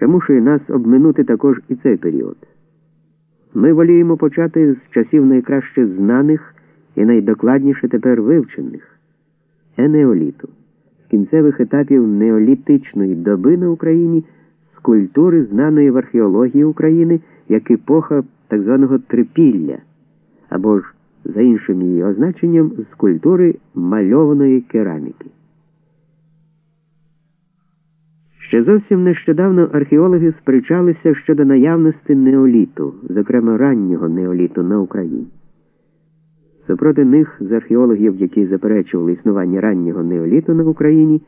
примушує нас обминути також і цей період. Ми воліємо почати з часів найкраще знаних і найдокладніше тепер вивчених енеоліту, з кінцевих етапів неолітичної доби на Україні, з культури, знаної в археології України як епоха так званого трипілля, або ж, за іншим її означенням, з культури мальованої кераміки. Ще зовсім нещодавно археологи сперечалися щодо наявності неоліту, зокрема раннього неоліту на Україні. Супроти них з археологів, які заперечували існування раннього неоліту на Україні,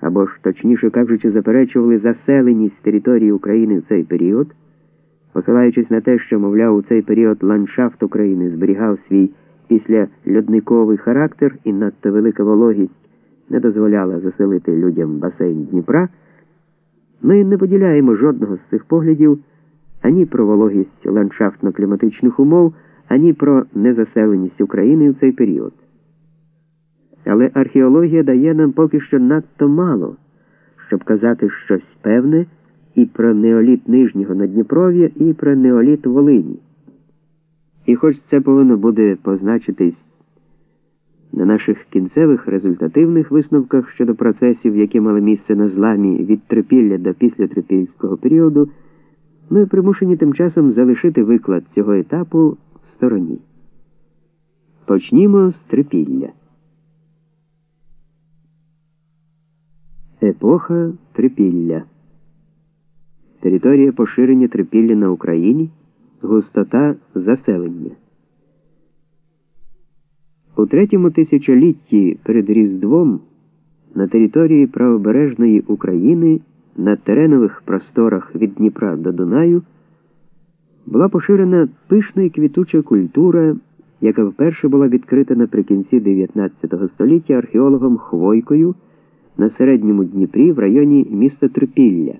або ж, точніше кажучи, заперечували заселеність території України в цей період, посилаючись на те, що, мовляв, у цей період ландшафт України зберігав свій післяльодниковий характер і надто велика вологість не дозволяла заселити людям басейн Дніпра. Ми не поділяємо жодного з цих поглядів ані про вологість ландшафтно-кліматичних умов, ані про незаселеність України в цей період. Але археологія дає нам поки що надто мало, щоб казати щось певне і про неоліт Нижнього Надніпров'я, і про неоліт Волині. І хоч це повинно буде позначитись на наших кінцевих результативних висновках щодо процесів, які мали місце на зламі від трипілля до післятрипільського періоду, ми примушені тим часом залишити виклад цього етапу в стороні. Почнімо з трипілля. Епоха трипілля. Територія поширення трипілля на Україні, густота заселення. У третьому тисячолітті перед Різдвом на території правобережної України на теренових просторах від Дніпра до Дунаю була поширена пишна і квітуча культура, яка вперше була відкрита наприкінці 19 століття археологом Хвойкою на середньому Дніпрі в районі міста Трипілля,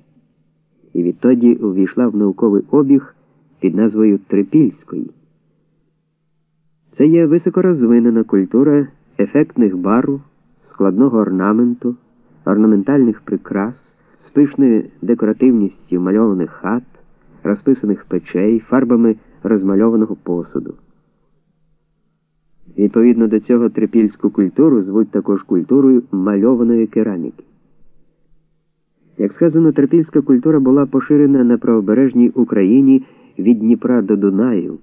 і відтоді увійшла в науковий обіг під назвою Трипільської. Це є високорозвинена культура ефектних барв, складного орнаменту, орнаментальних прикрас, з пишною декоративністю мальованих хат, розписаних печей, фарбами розмальованого посуду. Відповідно до цього трипільську культуру звуть також культурою мальованої кераміки. Як сказано, трипільська культура була поширена на правобережній Україні від Дніпра до Дунаю.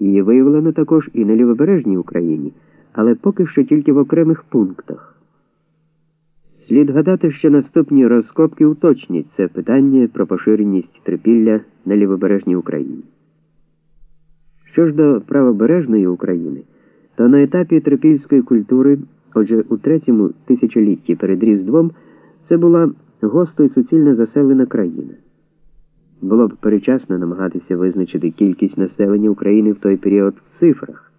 Її виявлено також і на лівобережній Україні, але поки що тільки в окремих пунктах. Слід гадати, що наступні розкопки уточнять це питання про поширеність трипілля на лівобережній Україні. Що ж до правобережної України, то на етапі трипільської культури, отже, у третьому тисячолітті перед Різдвом, це була госто і суцільно заселена країна. Було б перечасно намагатися визначити кількість населення України в той період в цифрах,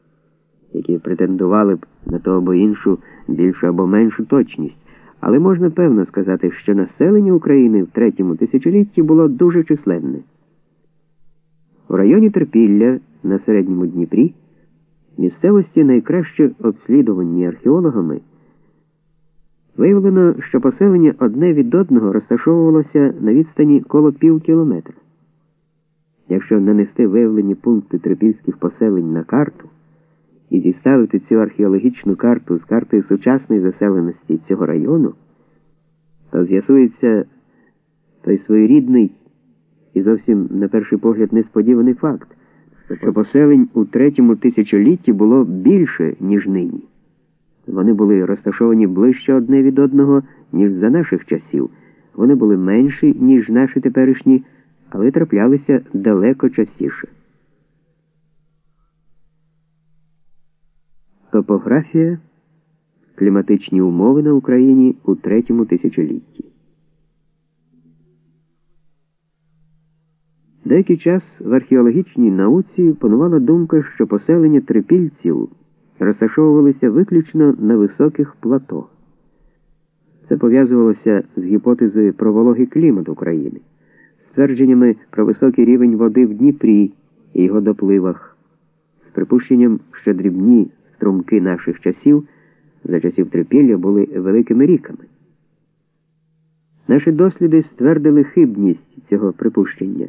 які претендували б на ту або іншу більшу або меншу точність, але можна певно сказати, що населення України в третьому тисячолітті було дуже численне. У районі Терпілля на середньому Дніпрі місцевості найкраще обслідувані археологами. Виявлено, що поселення одне від одного розташовувалося на відстані коло пів кілометра. Якщо нанести виявлені пункти трипільських поселень на карту і зіставити цю археологічну карту з картою сучасної заселеності цього району, то з'ясується той своєрідний і зовсім на перший погляд несподіваний факт, що поселень у третьому тисячолітті було більше, ніж нині. Вони були розташовані ближче одне від одного, ніж за наших часів. Вони були менші, ніж наші теперішні, але траплялися далеко частіше. Топографія кліматичні умови на Україні у третьому тисячолітті. Деякий час в археологічній науці панувала думка, що поселення трипільців розташовувалися виключно на високих плато. Це пов'язувалося з гіпотезою про вологий клімат України, з твердженнями про високий рівень води в Дніпрі і його допливах, з припущенням, що дрібні струмки наших часів за часів трипілля були великими ріками. Наші досліди ствердили хибність цього припущення.